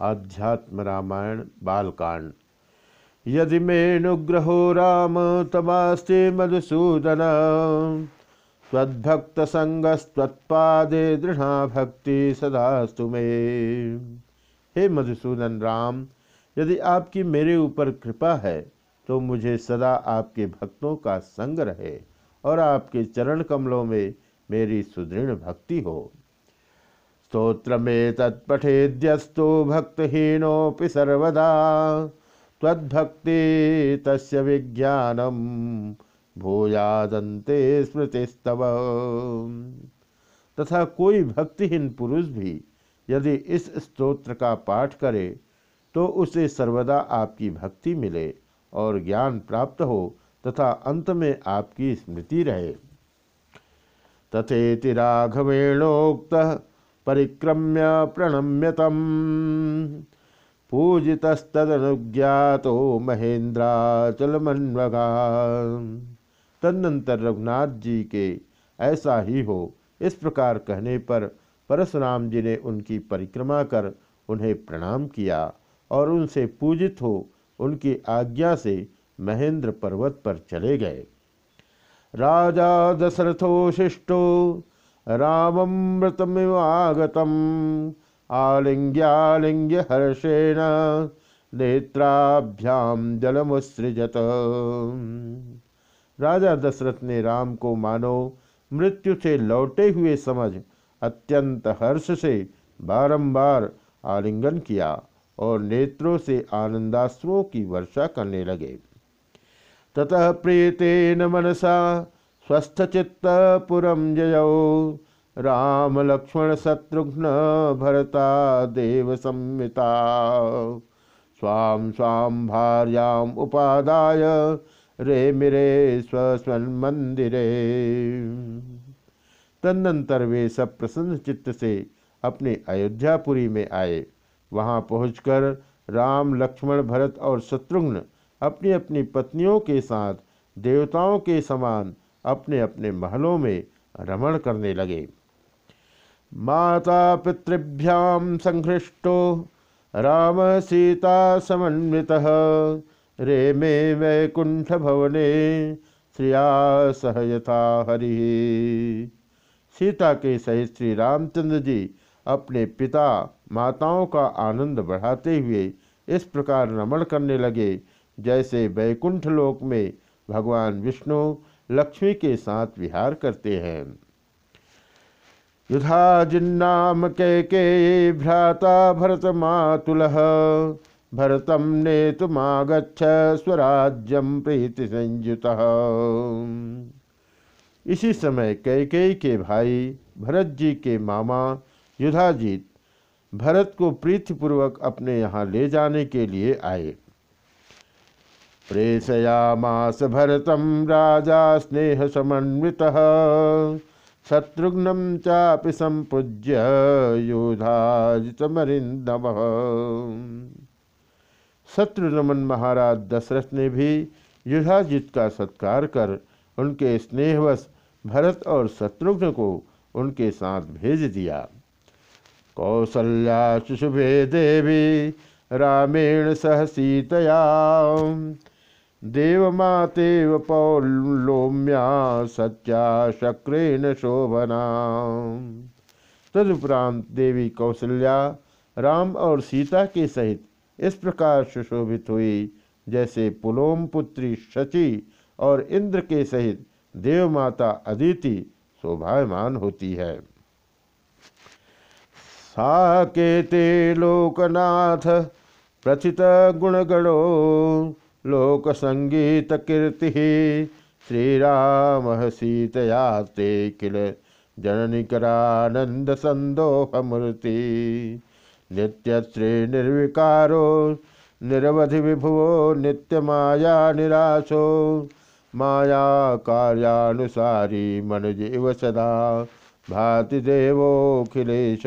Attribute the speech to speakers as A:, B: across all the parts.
A: आध्यात्म रामायण बालकांड। यदि मेनुग्रहो राम, तमास्ते मधुसूदन। त्वद्भक्त संगस्त्वत्पादे दृढ़ा भक्ति सदास्तु मे। हे मधुसूदन राम, यदि आपकी मेरे ऊपर कृपा है तो मुझे सदा आपके भक्तों का संग रहे और आपके चरण कमलों में मेरी सुदृढ़ भक्ति हो। स्तोत्र में तत्पठेद्यस्तु भक्तहीनोपि सर्वदा तद्भक्ति तस् विज्ञानम भूयादंते स्मृतिस्तव तथा कोई भक्तिहीन पुरुष भी यदि इस स्तोत्र का पाठ करे तो उसे सर्वदा आपकी भक्ति मिले और ज्ञान प्राप्त हो तथा अंत में आपकी स्मृति रहे तथेति राघवेणोक्त परिक्रम्य प्रणम्य तम पूजितस्तदनुज्ञातो महेंद्राचलमन्वगा तदनंतर रघुनाथ जी के ऐसा ही हो, इस प्रकार कहने पर परशुराम जी ने उनकी परिक्रमा कर उन्हें प्रणाम किया और उनसे पूजित हो उनकी आज्ञा से महेंद्र पर्वत पर चले गए। राजा दशरथो शिष्टो राममृतमिवागतम। आलिंग्यालिंग्य हर्षेण नेत्राभ्याम जलमुसृजत राजा दशरथ ने राम को मानो, मृत्यु से लौटे हुए समझ अत्यंत हर्ष से बारंबार आलिंगन किया और नेत्रों से आनंदाश्रुओं की वर्षा करने लगे। ततः प्रीतेन मनसा स्वस्थचित्तपुरं जयौ। राम लक्ष्मण शत्रुघ्न भरता देव संमिता स्वाम स्वाम भार्याम उपादाय रे मिरे मंदिरे तदनंतर वे सब प्रसन्न चित्त से अपने अयोध्यापुरी में आए। वहाँ पहुंचकर राम, लक्ष्मण, भरत और शत्रुघ्न अपनी अपनी पत्नियों के साथ, देवताओं के समान अपने अपने महलों में रमण करने लगे। माता पितृभ्याम संघृष्टो राम सीता समन्वित। रे मे वैकुंठ भवने श्रिया सह यथा हरि। सीता के सहित श्री रामचंद्र जी अपने पिता, माताओं का आनंद बढ़ाते हुए इस प्रकार रमण करने लगे, जैसे वैकुंठ लोक में भगवान विष्णु लक्ष्मी के साथ विहार करते हैं। युधा जिन्नाम के के भ्राता भरत मातुल, भरतम ने तुमागछ स्वराज्यम प्रीति संयुत। इसी समय कैकेयी के भाई, भरत जी के मामा, युधाजीत, भरत को प्रीतिपूर्वक अपने यहाँ ले जाने के लिए आए। प्रेषयामास भरतम राजा स्नेह समन्वित शत्रुघ्न चापि संपूज्य योधाजितमरिंदम शत्रुनमन महाराज दशरथ ने भी युधाजित का सत्कार कर उनके स्नेहवश भरत और शत्रुघ्न को उनके साथ भेज दिया। कौसल्या शुशुभे देवी रामेण सह सीतया। देवमातेव पौलोम्या सत्या शक्रेण शोभना। तदुपरांत देवी कौशल्या राम और सीता के सहित इस प्रकार सुशोभित हुई, जैसे पुलोम पुत्री शची और इंद्र के सहित देवमाता अदिति शोभायमान होती है। साकेते लोकनाथ प्रथित गुणगणो लोक संगीत कीर्ति श्रीराम सीतया ते किल जननिकरानंद संदोह मूर्ति नित्य श्री निर्विकारो निरवधि विभुवो नित्य माया निराशो माया कार्यानुसारी मनुजीव सदा भाति देवोखिलेश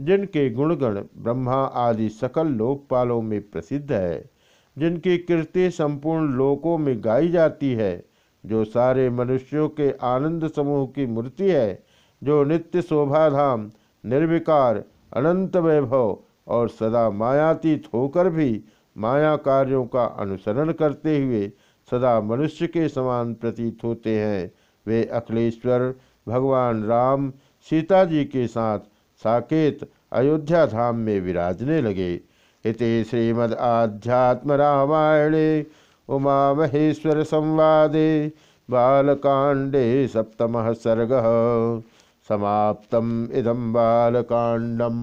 A: जिनके गुणगण ब्रह्मा आदि सकल लोकपालों में प्रसिद्ध है, जिनकी कीर्ति संपूर्ण लोकों में गाई जाती है, जो सारे मनुष्यों के आनंद समूह की मूर्ति है, जो नित्य शोभाधाम, निर्विकार, अनंत वैभव और सदा मायातीत होकर भी माया कार्यों का अनुसरण करते हुए सदा मनुष्य के समान प्रतीत होते हैं। वे अखिलेश्वर, भगवान राम, सीता जी के साथ साकेत अयोध्या धाम में विराजने लगे। इति उमा महेश्वर संवादे बालकांडे सप्तम सर्ग। समाप्तम इदम बालकांडम